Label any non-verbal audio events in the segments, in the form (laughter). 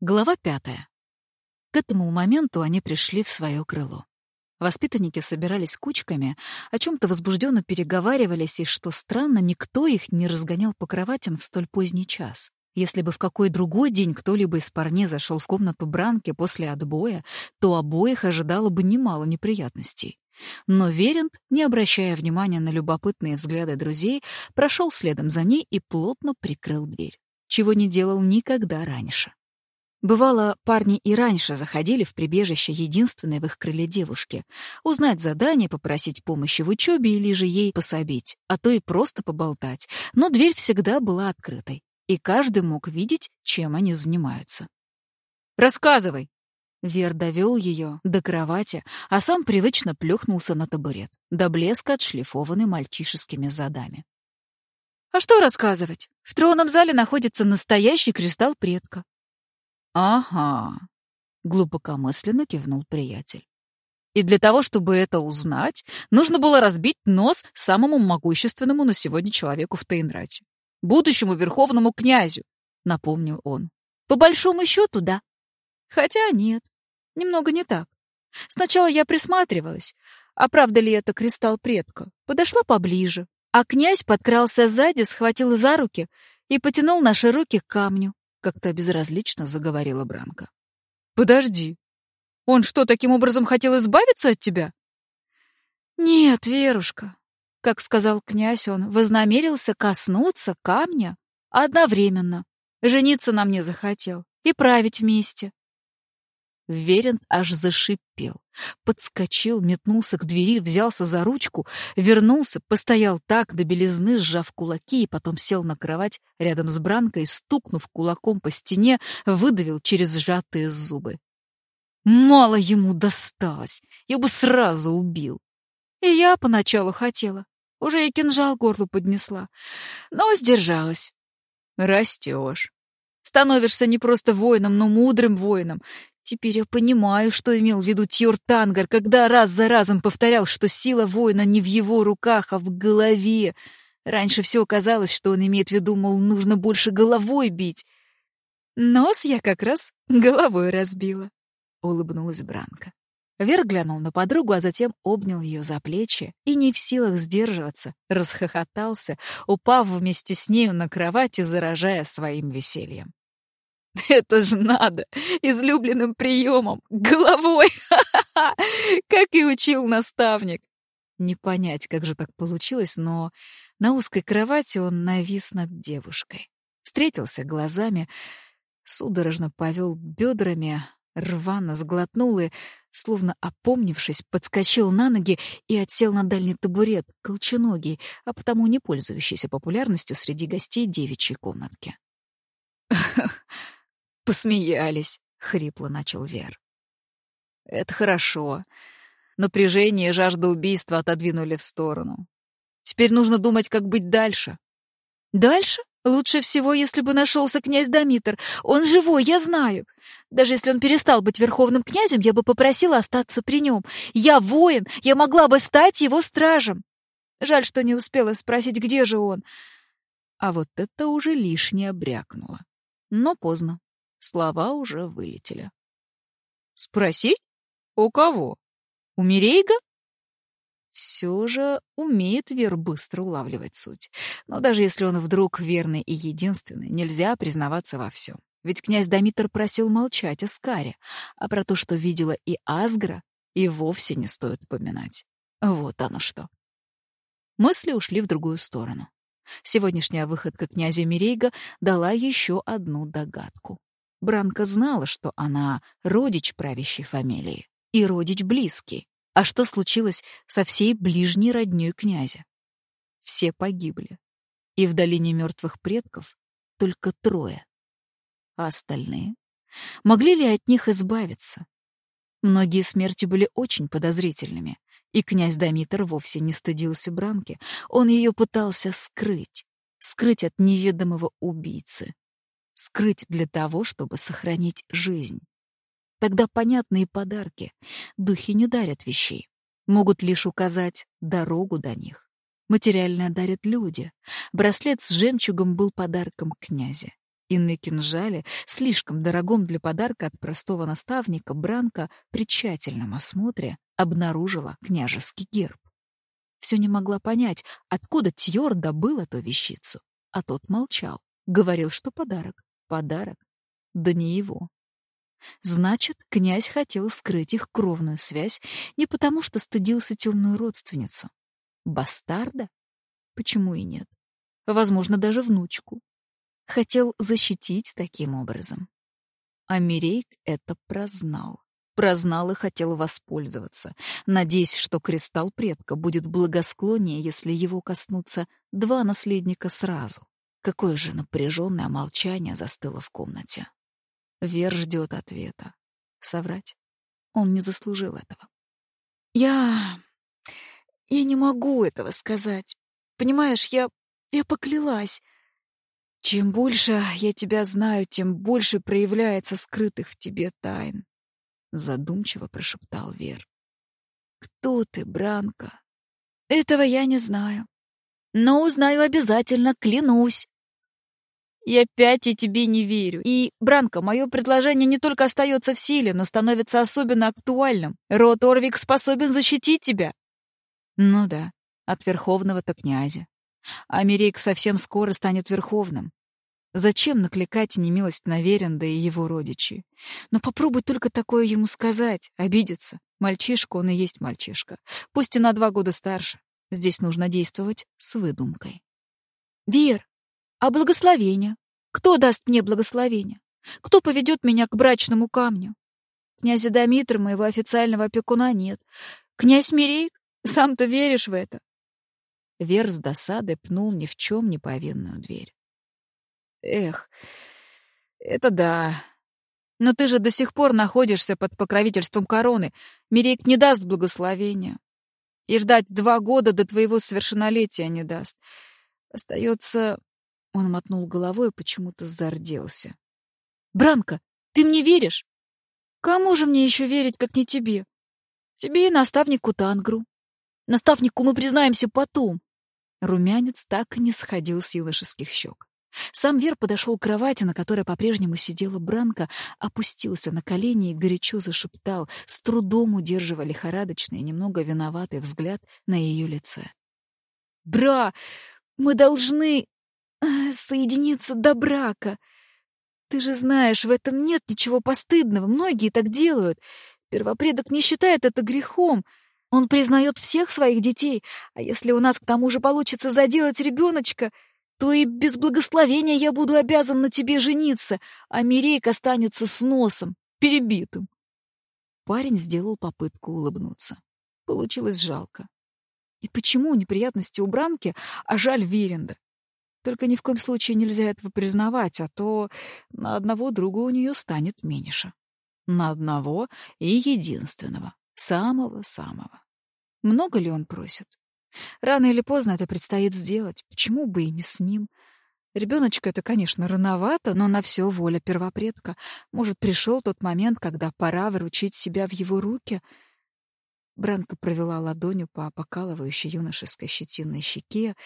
Глава пятая. К этому моменту они пришли в свое крыло. Воспитанники собирались кучками, о чем-то возбужденно переговаривались, и, что странно, никто их не разгонял по кроватям в столь поздний час. Если бы в какой другой день кто-либо из парней зашел в комнату Бранки после отбоя, то обоих ожидало бы немало неприятностей. Но Верент, не обращая внимания на любопытные взгляды друзей, прошел следом за ней и плотно прикрыл дверь, чего не делал никогда раньше. Бывало, парни и раньше заходили в прибежище единственной в их крыле девушки, узнать задание, попросить помощи в учебе или же ей пособить, а то и просто поболтать, но дверь всегда была открытой, и каждый мог видеть, чем они занимаются. «Рассказывай!» Вер довел ее до кровати, а сам привычно плюхнулся на табурет, до блеска отшлифованный мальчишескими задами. «А что рассказывать? В тронном зале находится настоящий кристалл предка. «Ага», — глубокомысленно кивнул приятель. «И для того, чтобы это узнать, нужно было разбить нос самому могущественному на сегодня человеку в Тейнрате, будущему верховному князю», — напомнил он. «По большому счету, да. Хотя нет, немного не так. Сначала я присматривалась, а правда ли это кристалл предка, подошла поближе, а князь подкрался сзади, схватил за руки и потянул наши руки к камню. — как-то безразлично заговорила Бранка. «Подожди. Он что, таким образом хотел избавиться от тебя?» «Нет, Верушка. Как сказал князь, он вознамерился коснуться камня одновременно. Жениться на мне захотел и править вместе. Верент аж зашипел. Подскочил, метнулся к двери, взялся за ручку, вернулся, постоял так до белизны, сжав кулаки, и потом сел на кровать рядом с Бранкой, стукнув кулаком по стене, выдавил через сжатые зубы. Мало ему досталось, я бы сразу убил. И я поначалу хотела, уже и кинжал горлу поднесла, но сдержалась. Растешь. Становишься не просто воином, но мудрым воином, Теперь я понимаю, что имел в виду Тьор Тангар, когда раз за разом повторял, что сила воина не в его руках, а в голове. Раньше все казалось, что он имеет в виду, мол, нужно больше головой бить. Нос я как раз головой разбила, — улыбнулась Бранка. Вер глянул на подругу, а затем обнял ее за плечи и, не в силах сдерживаться, расхохотался, упав вместе с нею на кровати, заражая своим весельем. (laughs) Это ж надо! Излюбленным приемом! Головой! (laughs) Как и учил наставник! Не понять, как же так получилось, но на узкой кровати он навис над девушкой. Встретился глазами, судорожно повел бедрами, рвано сглотнул и, словно опомнившись, подскочил на ноги и отсел на дальний табурет, колченогий, а потому не пользующийся популярностью среди гостей девичьей комнатки. (laughs) Посмеялись, хрипло начал Вер. Это хорошо. Напряжение и жажда убийства отодвинули в сторону. Теперь нужно думать, как быть дальше. Дальше? Лучше всего, если бы нашелся князь Домитр. Он живой, я знаю. Даже если он перестал быть верховным князем, я бы попросила остаться при нем. Я воин, я могла бы стать его стражем. Жаль, что не успела спросить, где же он. А вот это уже лишнее брякнуло. Но поздно. Слова уже вылетели. «Спросить? У кого? У Мирейга?» Все же умеет Вер быстро улавливать суть. Но даже если он вдруг верный и единственный, нельзя признаваться во всем. Ведь князь Дамитр просил молчать о Скаре, а про то, что видела и Асгра, и вовсе не стоит упоминать. Вот оно что. Мысли ушли в другую сторону. Сегодняшняя выходка князя Мирейга дала еще одну догадку. Бранка знала, что она родич правящей фамилии и родич близкий. А что случилось со всей ближней роднёй князя? Все погибли. И в долине мертвых предков только трое. А остальные? Могли ли от них избавиться? Многие смерти были очень подозрительными, и князь Дамитр вовсе не стыдился Бранки. Он ее пытался скрыть, скрыть от неведомого убийцы, скрыть для того, чтобы сохранить жизнь. Тогда понятные подарки. Духи не дарят вещей, могут лишь указать дорогу до них. Материально дарят люди. Браслет с жемчугом был подарком князя. И на кинжале, слишком дорогом для подарка от простого наставника, Бранка при тщательном осмотре обнаружила княжеский герб. Все не могла понять, откуда Тьор добыл эту вещицу. А тот молчал, говорил, что подарок. Подарок. Да не его. Значит, князь хотел скрыть их кровную связь не потому, что стыдился темную родственницу. Бастарда? Почему и нет? Возможно, даже внучку. Хотел защитить таким образом. А Мирейк это прознал. Прознал и хотел воспользоваться, надеясь, что кристалл предка будет благосклоннее, если его коснутся два наследника сразу. Какое же напряженное молчание застыло в комнате. Вер ждет ответа. Соврать? Он не заслужил этого. Я... я не могу этого сказать. Понимаешь, я... я поклялась. Чем больше я тебя знаю, тем больше проявляется скрытых в тебе тайн. Задумчиво прошептал Вер. Кто ты, Бранка? Этого я не знаю. Но узнаю обязательно, клянусь. Я опять и тебе не верю. И, Бранко, мое предложение не только остается в силе, но становится особенно актуальным. Род Орвик способен защитить тебя. Ну да, от верховного-то князя. А Мирейк совсем скоро станет верховным. Зачем накликать немилость на Веренда и его родичей? Но попробуй только такое ему сказать, обидеться. Мальчишка он и есть мальчишка. Пусть и на два года старше. Здесь нужно действовать с выдумкой. «Вер, а благословение? Кто даст мне благословение? Кто поведет меня к брачному камню? Князя Домитра, моего официального опекуна, нет. Князь Мирейк? Сам-то веришь в это? Вер с досадой пнул ни в чем не повинную дверь. Эх, это да. Но ты же до сих пор находишься под покровительством короны. Мирейк не даст благословения. И ждать два года до твоего совершеннолетия не даст. Остается он мотнул головой и почему-то зарделся. «Бранко, ты мне веришь? Кому же мне еще верить, как не тебе? Тебе и наставнику Тангру. Наставнику мы признаемся потом». Румянец так и не сходил с юношеских щек. Сам Вер подошел к кровати, на которой по-прежнему сидела Бранка, опустился на колени и горячо зашептал, с трудом удерживая лихорадочный и немного виноватый взгляд на ее лице. «Бра, мы должны соединиться до брака. Ты же знаешь, в этом нет ничего постыдного. Многие так делают. Первопредок не считает это грехом. Он признает всех своих детей. А если у нас к тому же получится заделать ребеночка, то и без благословения я буду обязан на тебе жениться, а Мирейк останется с носом, перебитым. Парень сделал попытку улыбнуться. Получилось жалко. И почему неприятности у Бранки, а жаль Веренда? Только ни в коем случае нельзя этого признавать, а то на одного друга у нее станет меньше. На одного и единственного, самого-самого. Много ли он просит? Рано или поздно это предстоит сделать. Почему бы и не с ним? Ребеночка это, конечно, рановато, но на все воля первопредка. Может, пришел тот момент, когда пора вручить себя в его руки? Бранка провела ладонью по покалывающей юношеской щетинной щеке,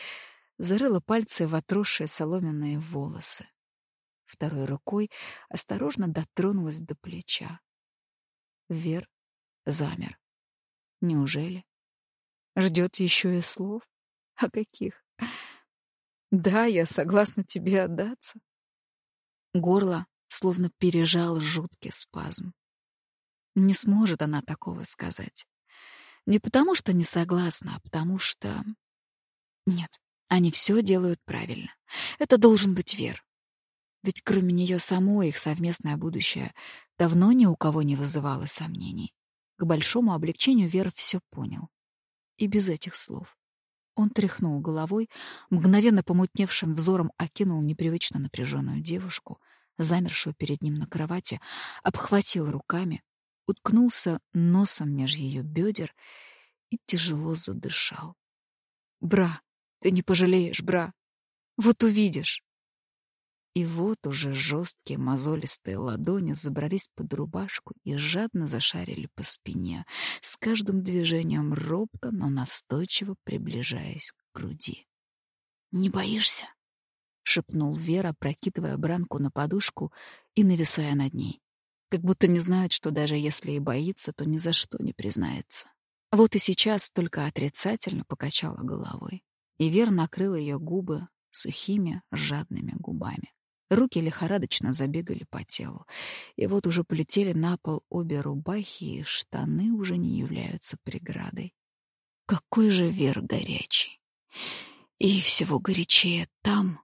зарыла пальцы в отросшие соломенные волосы. Второй рукой осторожно дотронулась до плеча. Вер замер. Неужели? Ждет еще и слов? А каких? Да, я согласна тебе отдаться. Горло словно пережал жуткий спазм. Не сможет она такого сказать. Не потому, что не согласна, а потому что... Нет, они все делают правильно. Это должен быть Вер. Ведь кроме нее самой их совместное будущее давно ни у кого не вызывало сомнений. К большому облегчению Вер все понял. И без этих слов. Он тряхнул головой, мгновенно помутневшим взором окинул непривычно напряженную девушку, замершую перед ним на кровати, обхватил руками, уткнулся носом меж ее бедер и тяжело задышал. «Бра!» Ты не пожалеешь, бра. Вот увидишь. И вот уже жесткие мозолистые ладони забрались под рубашку и жадно зашарили по спине, с каждым движением робко, но настойчиво приближаясь к груди. «Не боишься?» — шепнул Вера, прокидывая Бранку на подушку и нависая над ней. Как будто не знает, что даже если и боится, то ни за что не признается. Вот и сейчас только отрицательно покачала головой. И Вер накрыл ее губы сухими, жадными губами. Руки лихорадочно забегали по телу. И вот уже полетели на пол обе рубахи, и штаны уже не являются преградой. Какой же Вер горячий! И всего горячее там,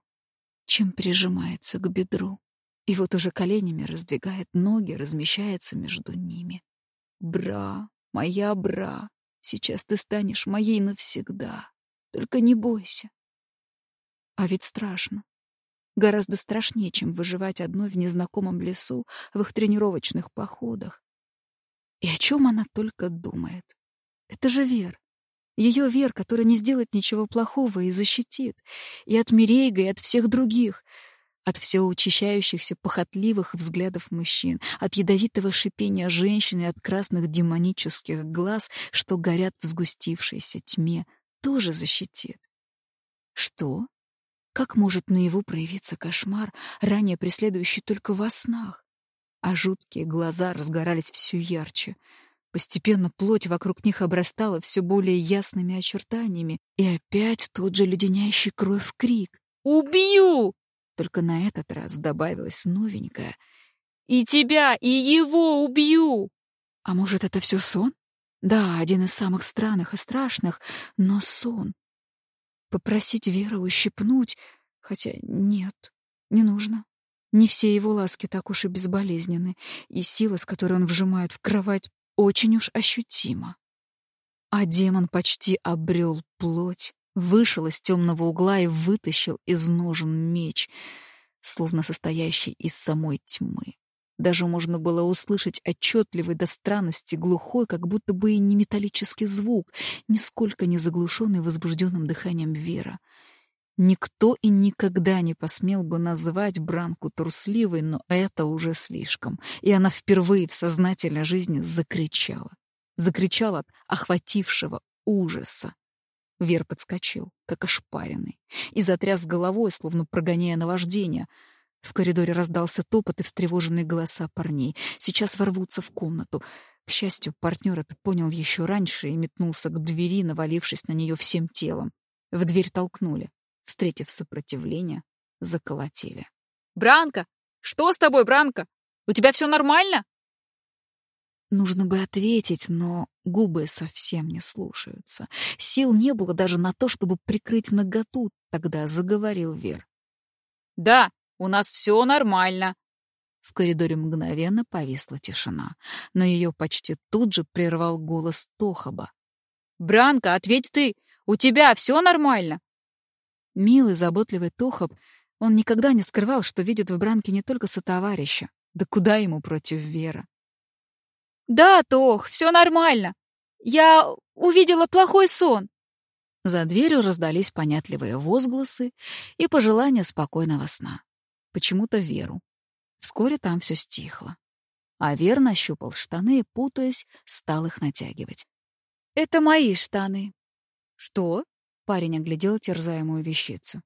чем прижимается к бедру. И вот уже коленями раздвигает ноги, размещается между ними. Бра, моя бра, сейчас ты станешь моей навсегда. Только не бойся. А ведь страшно. Гораздо страшнее, чем выживать одной в незнакомом лесу, в их тренировочных походах. И о чем она только думает. Это же Вер. Ее Вер, которая не сделает ничего плохого и защитит. И от Мирейга, и от всех других. От все учащающихся похотливых взглядов мужчин, от ядовитого шипения женщины от красных демонических глаз, что горят в сгустившейся тьме, тоже защитит. Что? Как может наяву проявиться кошмар, ранее преследующий только во снах? А жуткие глаза разгорались все ярче. Постепенно плоть вокруг них обрастала все более ясными очертаниями, и опять тот же леденящий кровь крик. «Убью!» Только на этот раз добавилось новенькое. «И тебя, и его убью!» А может, это все сон? Да, один из самых странных и страшных, но сон. Попросить Веру ущипнуть, хотя нет, не нужно. Не все его ласки так уж и безболезненны, и сила, с которой он вжимает в кровать, очень уж ощутима. А демон почти обрел плоть, вышел из темного угла и вытащил из ножен меч, словно состоящий из самой тьмы. Даже можно было услышать отчетливый до странности глухой, как будто бы и не металлический звук, нисколько не заглушенный возбужденным дыханием Вера. Никто и никогда не посмел бы назвать Бранку трусливой, но это уже слишком. И она впервые в сознательной жизни закричала. Закричала от охватившего ужаса. Вер подскочил, как ошпаренный, и затряс головой, словно прогоняя наваждение — в коридоре раздался топот и встревоженные голоса парней. Сейчас ворвутся в комнату. К счастью, партнер это понял еще раньше и метнулся к двери, навалившись на нее всем телом. В дверь толкнули. Встретив сопротивление, заколотили. «Бранка! Что с тобой, Бранка? У тебя все нормально?» Нужно бы ответить, но губы совсем не слушаются. Сил не было даже на то, чтобы прикрыть наготу, тогда заговорил Вер. «Да, у нас все нормально». В коридоре мгновенно повисла тишина, но ее почти тут же прервал голос Тохаба. «Бранка, ответь ты! У тебя все нормально?» Милый, заботливый Тохаб, он никогда не скрывал, что видит в Бранке не только сотоварища. Да куда ему против Вера? «Да, Тох, все нормально. Я увидела плохой сон». За дверью раздались понятливые возгласы и пожелания спокойного сна почему-то Веру. Вскоре там все стихло. А Вер нащупал штаны и, путаясь, стал их натягивать. «Это мои штаны». «Что?» — парень оглядел терзаемую вещицу.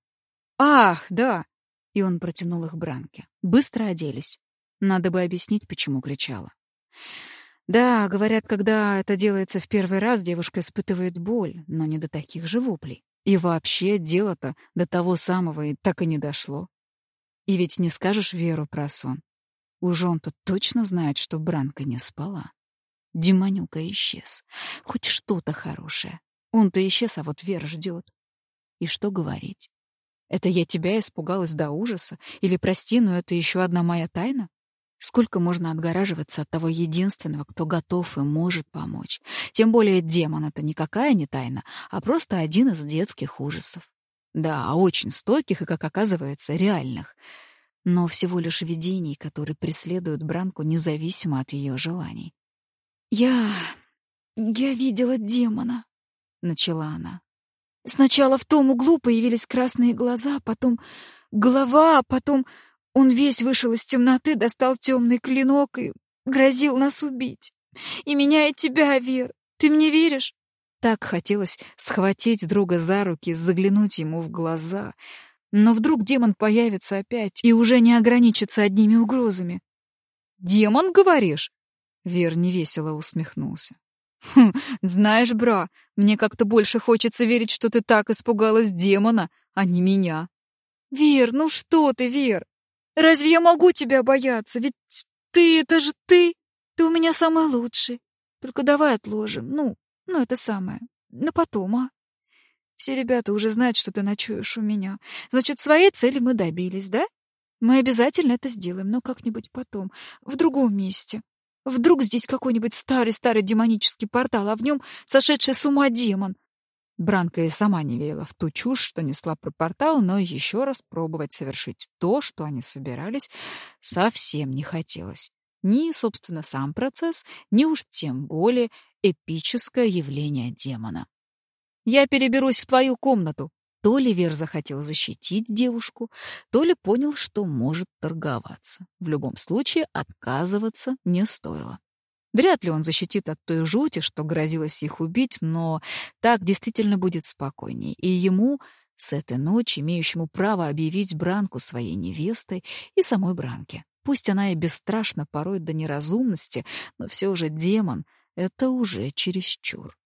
«Ах, да!» — и он протянул их Бранке. Быстро оделись. Надо бы объяснить, почему кричала. Да, говорят, когда это делается в первый раз, девушка испытывает боль, но не до таких же воплей. И вообще дело-то до того самого и так и не дошло. И ведь не скажешь Веру про сон. Уж он-то точно знает, что Бранка не спала. Демонюка исчез. Хоть что-то хорошее. Он-то исчез, а вот Вера ждет. И что говорить? Это я тебя испугалась до ужаса? Или, прости, но это еще одна моя тайна? Сколько можно отгораживаться от того единственного, кто готов и может помочь? Тем более демон — это никакая не тайна, а просто один из детских ужасов. Да, очень стойких и, как оказывается, реальных. Но всего лишь видений, которые преследуют Бранку независимо от ее желаний. «Я... я видела демона», — начала она. «Сначала в том углу появились красные глаза, потом голова, а потом он весь вышел из темноты, достал темный клинок и грозил нас убить. И меня, и тебя, Вер. Ты мне веришь?» Так хотелось схватить друга за руки, заглянуть ему в глаза. Но вдруг демон появится опять и уже не ограничится одними угрозами. «Демон, говоришь?» Вер невесело усмехнулся. «Хм, знаешь, бра, мне как-то больше хочется верить, что ты так испугалась демона, а не меня». «Вер, ну что ты, Вер? Разве я могу тебя бояться? Ведь ты, это же ты. Ты у меня самый лучший. Только давай отложим. Ну, ну это самое. На потом, а? Все ребята уже знают, что ты ночуешь у меня. Значит, своей цели мы добились, да? Мы обязательно это сделаем, но как-нибудь потом, в другом месте. Вдруг здесь какой-нибудь старый-старый демонический портал, а в нем сошедший с ума демон. Бранка и сама не верила в ту чушь, что несла про портал, но еще раз пробовать совершить то, что они собирались, совсем не хотелось. Ни, собственно, сам процесс, ни уж тем более эпическое явление демона. «Я переберусь в твою комнату», то ли Вер захотел защитить девушку, то ли понял, что может торговаться. В любом случае, отказываться не стоило. Вряд ли он защитит от той жути, что грозилось их убить, но так действительно будет спокойней. И ему с этой ночи, имеющему право объявить Бранку своей невестой и самой Бранке. Пусть она и бесстрашна порой до неразумности, но все же демон — это уже чересчур.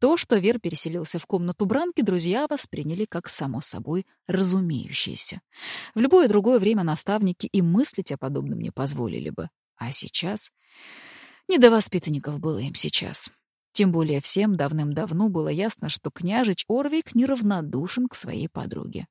То, что Вер переселился в комнату Бранки, друзья восприняли как само собой разумеющееся. В любое другое время наставники и мыслить о подобном не позволили бы. А сейчас... Не до воспитанников было им сейчас. Тем более всем давным-давно было ясно, что княжич Орвик неравнодушен к своей подруге.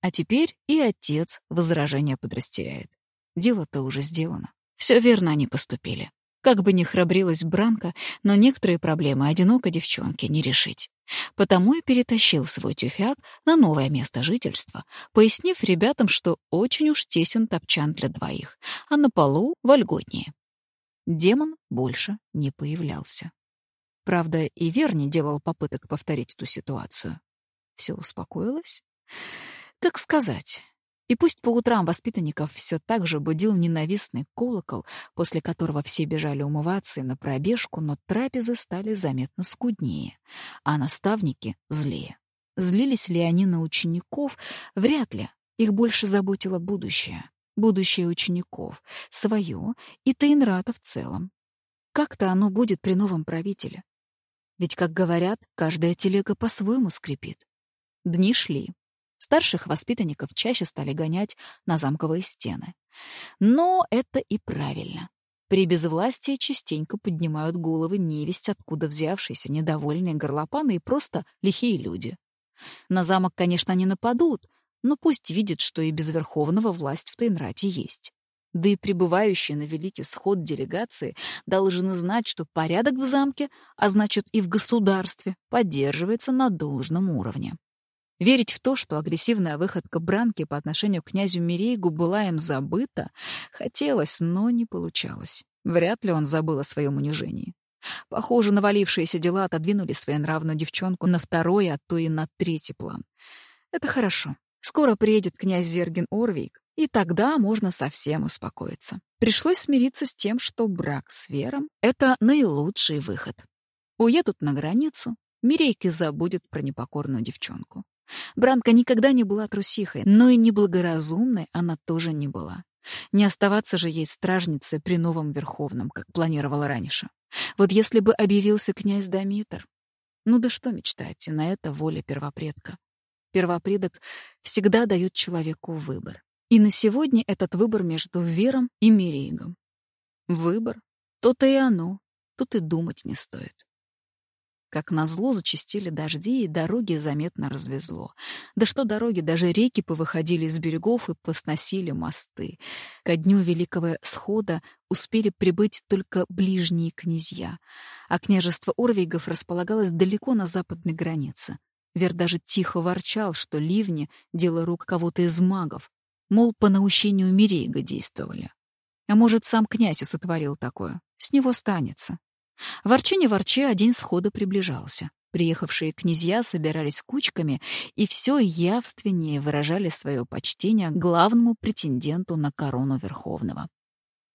А теперь и отец возражения подрастеряет. Дело-то уже сделано. Все верно они поступили. Как бы ни храбрилась Бранка, но некоторые проблемы одинокой девчонке не решить. Потому и перетащил свой тюфяк на новое место жительства, пояснив ребятам, что очень уж тесен топчан для двоих, а на полу вольготнее. Демон больше не появлялся. Правда, и Вер не делал попыток повторить ту ситуацию. Все успокоилось? Как сказать? И пусть по утрам воспитанников все так же будил ненавистный колокол, после которого все бежали умываться и на пробежку, но трапезы стали заметно скуднее, а наставники — злее. Злились ли они на учеников? Вряд ли. Их больше заботило будущее будущее учеников, свое и Тейнрата в целом. Как-то оно будет при новом правителе. Ведь, как говорят, каждая телега по-своему скрипит. Дни шли. Старших воспитанников чаще стали гонять на замковые стены. Но это и правильно. При безвластии частенько поднимают головы невесть, откуда взявшиеся недовольные горлопаны и просто лихие люди. На замок, конечно, не нападут, но пусть видит, что и без Верховного власть в Тейнрате есть. Да и прибывающие на Великий Сход делегации должны знать, что порядок в замке, а значит и в государстве, поддерживается на должном уровне. Верить в то, что агрессивная выходка Бранки по отношению к князю Мирейгу была им забыта, хотелось, но не получалось. Вряд ли он забыл о своем унижении. Похоже, навалившиеся дела отодвинули своенравную девчонку на второй, а то и на третий план. Это хорошо. Скоро приедет князь Зерген Орвик, и тогда можно совсем успокоиться. Пришлось смириться с тем, что брак с Вером — это наилучший выход. Уедут на границу, Мирейки забудет про непокорную девчонку. Бранка никогда не была трусихой, но и неблагоразумной она тоже не была. Не оставаться же ей стражницей при новом Верховном, как планировала раньше. Вот если бы объявился князь Дамитр. Ну да что мечтаете, на это воля первопредка. Первопредок всегда дает человеку выбор. И на сегодня этот выбор между Вером и Мерейгом. Выбор? То-то и оно. Тут и думать не стоит. Как назло зачастили дожди, и дороги заметно развезло. Да что дороги, даже реки повыходили из берегов и посносили мосты. Ко дню Великого Схода успели прибыть только ближние князья, а княжество Орвигов располагалось далеко на западной границе. Вер даже тихо ворчал, что ливни — дело рук кого-то из магов, мол, по наущению Мирейга действовали. А может, сам князь и сотворил такое. С него станется. Ворчи не ворчи, а день схода приближался. Приехавшие князья собирались кучками и все явственнее выражали свое почтение главному претенденту на корону Верховного.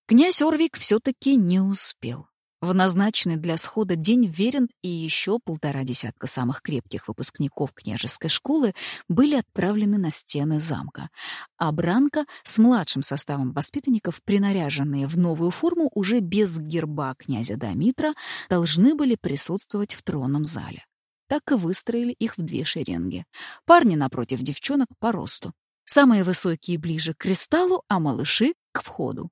Князь Орвик все-таки не успел. В назначенный для схода день Верин и еще полтора десятка самых крепких выпускников княжеской школы были отправлены на стены замка, а Бранка с младшим составом воспитанников, принаряженные в новую форму уже без герба князя Дамитра, должны были присутствовать в тронном зале. Так и выстроили их в две шеренги. Парни напротив девчонок по росту. Самые высокие ближе к кристаллу, а малыши — к входу.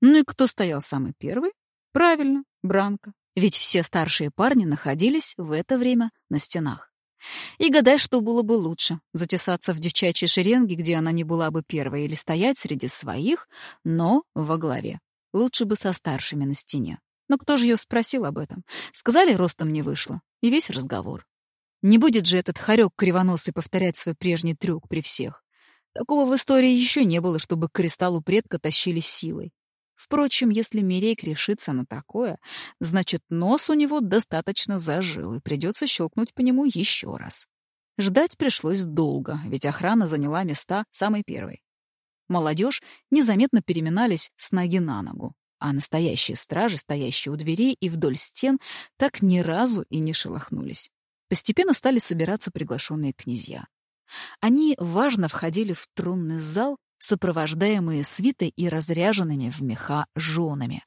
Ну и кто стоял самый первый? Правильно, Бранка. Ведь все старшие парни находились в это время на стенах. И гадай, что было бы лучше — затесаться в девчачьей шеренге, где она не была бы первой, или стоять среди своих, но во главе. Лучше бы со старшими на стене. Но кто же ее спросил об этом? Сказали, ростом не вышло. И весь разговор. Не будет же этот хорек кривоносый повторять свой прежний трюк при всех. Такого в истории еще не было, чтобы к кристаллу предка тащили силой. Впрочем, если Мирейк решится на такое, значит, нос у него достаточно зажил, и придется щелкнуть по нему еще раз. Ждать пришлось долго, ведь охрана заняла места самой первой. Молодежь незаметно переминались с ноги на ногу, а настоящие стражи, стоящие у дверей и вдоль стен, так ни разу и не шелохнулись. Постепенно стали собираться приглашенные князья. Они важно входили в тронный зал, сопровождаемые свитой и разряженными в меха женами.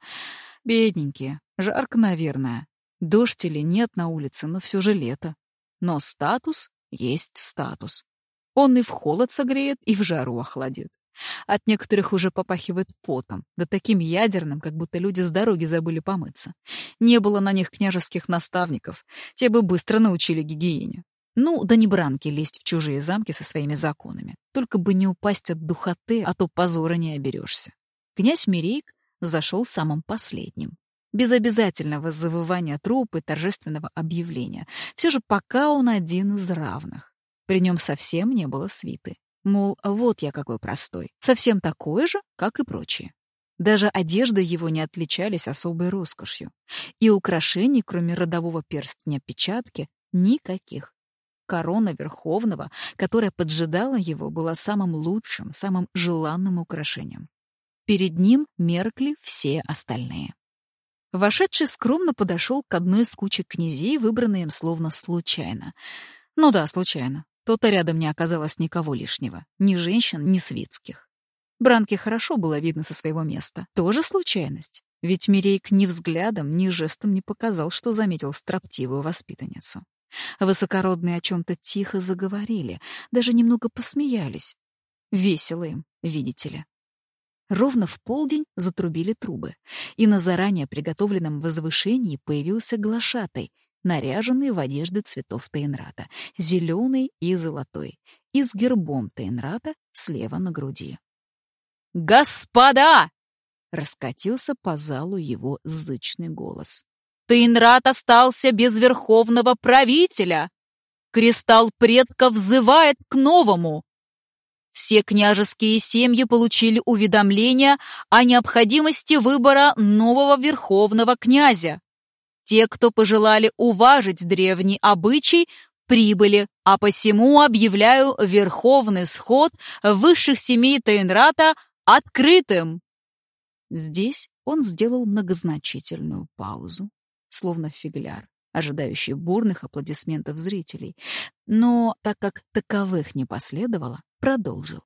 Бедненькие, жарко, наверное. Дождь или нет на улице, но все же лето. Но статус есть статус. Он и в холод согреет, и в жару охладит. От некоторых уже попахивает потом, да таким ядерным, как будто люди с дороги забыли помыться. Не было на них княжеских наставников, те бы быстро научили гигиене. Ну, да не бранки лезть в чужие замки со своими законами. Только бы не упасть от духоты, а то позора не оберешься. Князь Мирейк зашел самым последним. Без обязательного завывания труп и торжественного объявления. Все же пока он один из равных. При нем совсем не было свиты. Мол, вот я какой простой. Совсем такой же, как и прочие. Даже одежды его не отличались особой роскошью. И украшений, кроме родового перстня печатки, никаких. Корона Верховного, которая поджидала его, была самым лучшим, самым желанным украшением. Перед ним меркли все остальные. Вошедший скромно подошел к одной из кучек князей, выбранной им словно случайно. Ну да, случайно. То-то рядом не оказалось никого лишнего. Ни женщин, ни светских. Бранке хорошо было видно со своего места. Тоже случайность. Ведь Мирейк ни взглядом, ни жестом не показал, что заметил строптивую воспитанницу. Высокородные о чем-то тихо заговорили, даже немного посмеялись. Весело им, видите ли. Ровно в полдень затрубили трубы, и на заранее приготовленном возвышении появился глашатай, наряженный в одежды цветов Тейнрата, зеленый и золотой, и с гербом Тейнрата слева на груди. «Господа!» — раскатился по залу его зычный голос. Тейнрат остался без верховного правителя. Кристалл предков взывает к новому. Все княжеские семьи получили уведомление о необходимости выбора нового верховного князя. Те, кто пожелали уважить древний обычай, прибыли, а посему объявляю верховный сход высших семей Тейнрата открытым. Здесь он сделал многозначительную паузу словно фигляр, ожидающий бурных аплодисментов зрителей. Но, так как таковых не последовало, продолжил.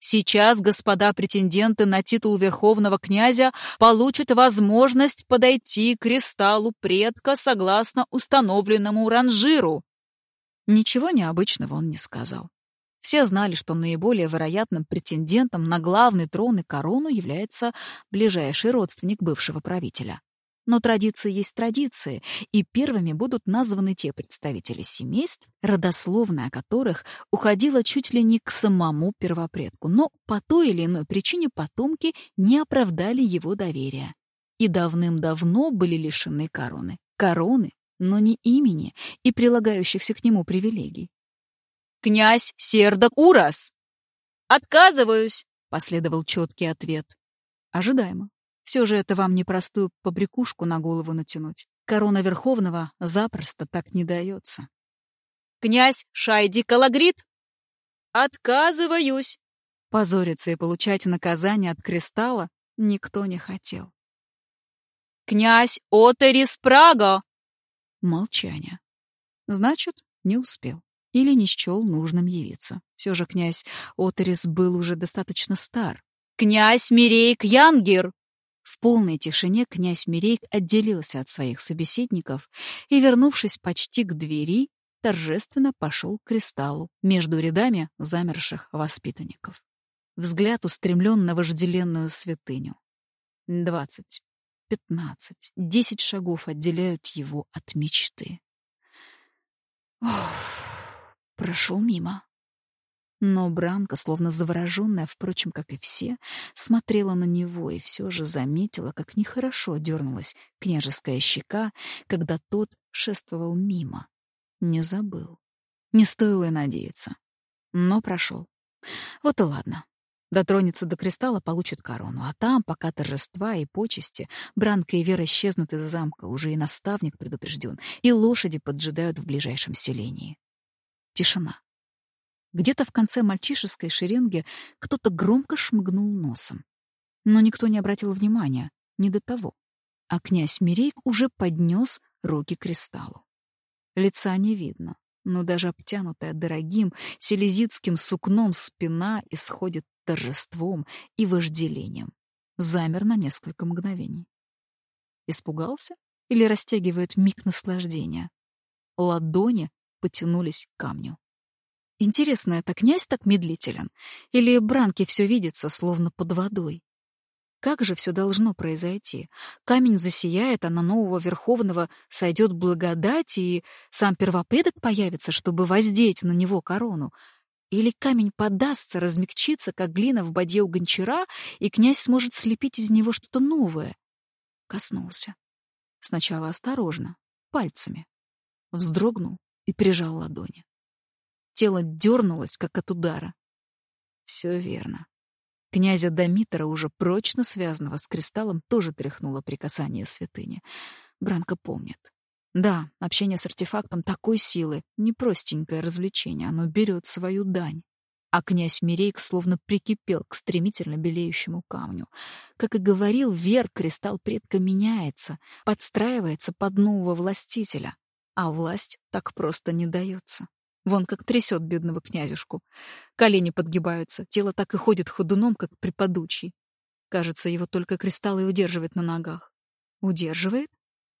Сейчас господа претенденты на титул верховного князя получат возможность подойти к кристаллу предка согласно установленному ранжиру. Ничего необычного он не сказал. Все знали, что наиболее вероятным претендентом на главный трон и корону является ближайший родственник бывшего правителя. Но традиции есть традиции, и первыми будут названы те представители семейств, родословная которых уходила чуть ли не к самому первопредку, но по той или иной причине потомки не оправдали его доверия и давным-давно были лишены короны. Короны, но не имени и прилагающихся к нему привилегий. «Князь Сердок Урас!» «Отказываюсь!» — последовал четкий ответ. Ожидаемо. Все же это вам непростую побрякушку на голову натянуть. Корона Верховного запросто так не дается. «Князь Шайди Калагрит!» «Отказываюсь!» Позориться и получать наказание от кристалла никто не хотел. Князь Отерис Прага!» Молчание. Значит, не успел. Или не счел нужным явиться. Все же князь Отерис был уже достаточно стар. «Князь Мирейк Янгер!» В полной тишине князь Мирейк отделился от своих собеседников и, вернувшись почти к двери, торжественно пошел к кристаллу между рядами замерших воспитанников. Взгляд устремлен на вожделенную святыню. Двадцать, пятнадцать, десять шагов отделяют его от мечты. Ох, прошел мимо. Но Бранка, словно завороженная, впрочем, как и все, смотрела на него и все же заметила, как нехорошо дернулась княжеская щека, когда тот шествовал мимо. Не забыл. Не стоило и надеяться. Но прошел. Вот и ладно. Дотронется до кристалла, получит корону. А там, пока торжества и почести, Бранка и Вера исчезнут из замка, уже и наставник предупрежден, и лошади поджидают в ближайшем селении. Тишина. Где-то в конце мальчишеской шеренги кто-то громко шмыгнул носом. Но никто не обратил внимания, не до того. А князь Мирейк уже поднес руки к кристаллу. Лица не видно, но даже обтянутая дорогим селезитским сукном спина исходит торжеством и вожделением. Замер на несколько мгновений. Испугался или растягивает миг наслаждения? Ладони потянулись к камню. Интересно, это князь так медлителен? Или Бранке все видится, словно под водой? Как же все должно произойти? Камень засияет, а на нового Верховного сойдет благодать, и сам первопредок появится, чтобы воздеть на него корону. Или камень подастся, размягчится, как глина в боде у гончара, и князь сможет слепить из него что-то новое. Коснулся. Сначала осторожно, пальцами. Вздрогнул и прижал ладони. Тело дернулось, как от удара. Все верно. Князя Домитра, уже прочно связанного с кристаллом, тоже тряхнуло при касании святыни. Бранка помнит. Да, общение с артефактом такой силы, не простенькое развлечение, оно берет свою дань. А князь Мирейк словно прикипел к стремительно белеющему камню. Как и говорил, вер кристалл предка меняется, подстраивается под нового властителя, а власть так просто не дается. Вон как трясет бедного князюшку. Колени подгибаются, тело так и ходит ходуном, как припадучий. Кажется, его только кристалл и удерживает на ногах. Удерживает?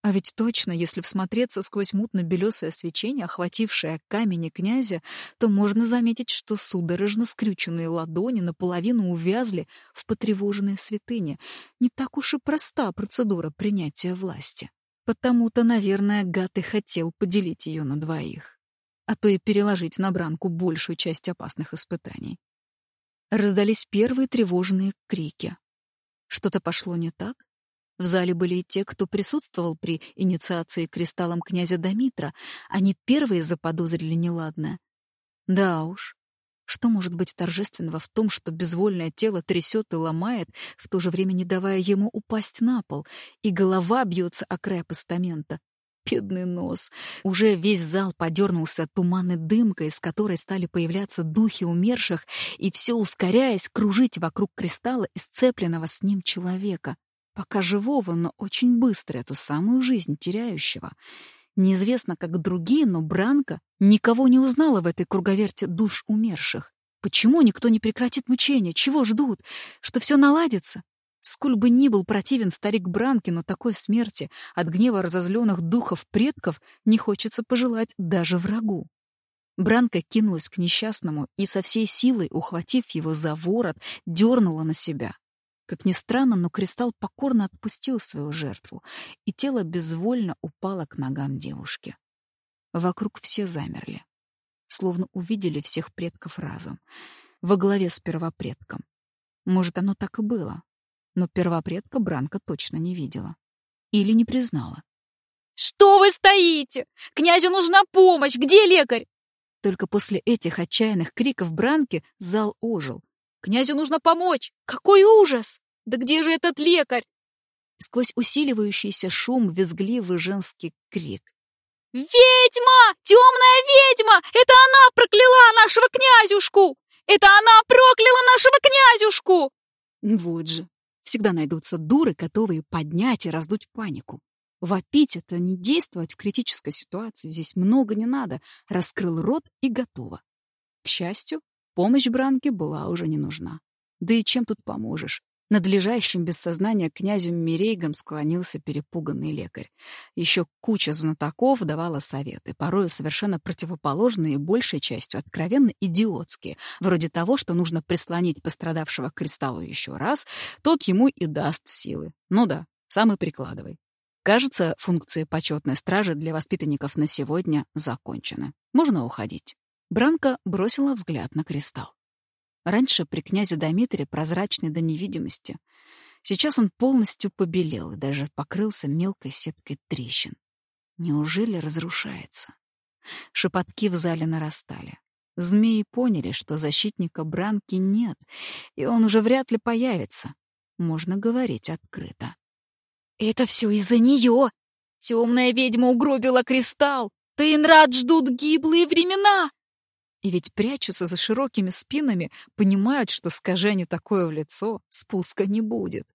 А ведь точно, если всмотреться сквозь мутно-белесое свечение, охватившее камень князя, то можно заметить, что судорожно скрюченные ладони наполовину увязли в потревоженной святыне. Не так уж и проста процедура принятия власти. Потому-то, наверное, гад и хотел поделить ее на двоих а то и переложить на Бранку большую часть опасных испытаний. Раздались первые тревожные крики. Что-то пошло не так? В зале были и те, кто присутствовал при инициации кристаллом князя Домитра. Они первые заподозрили неладное. Да уж, что может быть торжественного в том, что безвольное тело трясет и ломает, в то же время не давая ему упасть на пол, и голова бьется о край постамента, Бедный нос. Уже весь зал подернулся туманной дымкой, из которой стали появляться духи умерших, и все ускоряясь, кружить вокруг кристалла исцепленного с ним человека. Пока живого, но очень быстро эту самую жизнь теряющего. Неизвестно, как другие, но Бранка никого не узнала в этой круговерте душ умерших. Почему никто не прекратит мучения? Чего ждут? Что все наладится? Сколь бы ни был противен старик Бранки, но такой смерти от гнева разозленных духов предков не хочется пожелать даже врагу. Бранка кинулась к несчастному и со всей силой, ухватив его за ворот, дернула на себя. Как ни странно, но кристалл покорно отпустил свою жертву, и тело безвольно упало к ногам девушки. Вокруг все замерли, словно увидели всех предков разом, во главе с первопредком. Может, оно так и было но первопредка Бранка точно не видела. Или не признала. «Что вы стоите? Князю нужна помощь! Где лекарь?» Только после этих отчаянных криков Бранки зал ожил. «Князю нужно помочь! Какой ужас! Да где же этот лекарь?» Сквозь усиливающийся шум визгливый женский крик. «Ведьма! Темная ведьма! Это она прокляла нашего князюшку! Это она прокляла нашего князюшку!» Вот же, Всегда найдутся дуры, готовые поднять и раздуть панику. Вопить — это не действовать в критической ситуации. Здесь много не надо. Раскрыл рот и готово. К счастью, помощь Бранке была уже не нужна. Да и чем тут поможешь? Над лежащим без сознания князем Мирейгом склонился перепуганный лекарь. Еще куча знатоков давала советы, порою совершенно противоположные большей частью откровенно идиотские, вроде того, что нужно прислонить пострадавшего к кристаллу еще раз, тот ему и даст силы. Ну да, сам и прикладывай. Кажется, функции почетной стражи для воспитанников на сегодня закончены. Можно уходить. Бранка бросила взгляд на кристалл. Раньше при князе Дмитрии прозрачный до невидимости. Сейчас он полностью побелел и даже покрылся мелкой сеткой трещин. Неужели разрушается? Шепотки в зале нарастали. Змеи поняли, что защитника Бранки нет, и он уже вряд ли появится. Можно говорить открыто. «Это все из-за нее! Темная ведьма угробила кристалл! Тейнрад ждут гиблые времена!» И ведь прячутся за широкими спинами, понимают, что скажи они такое в лицо, спуска не будет.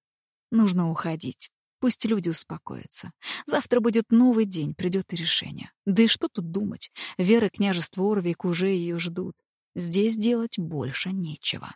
Нужно уходить. Пусть люди успокоятся. Завтра будет новый день, придет и решение. Да и что тут думать? Вера княжества Орвик уже ее ждут. Здесь делать больше нечего.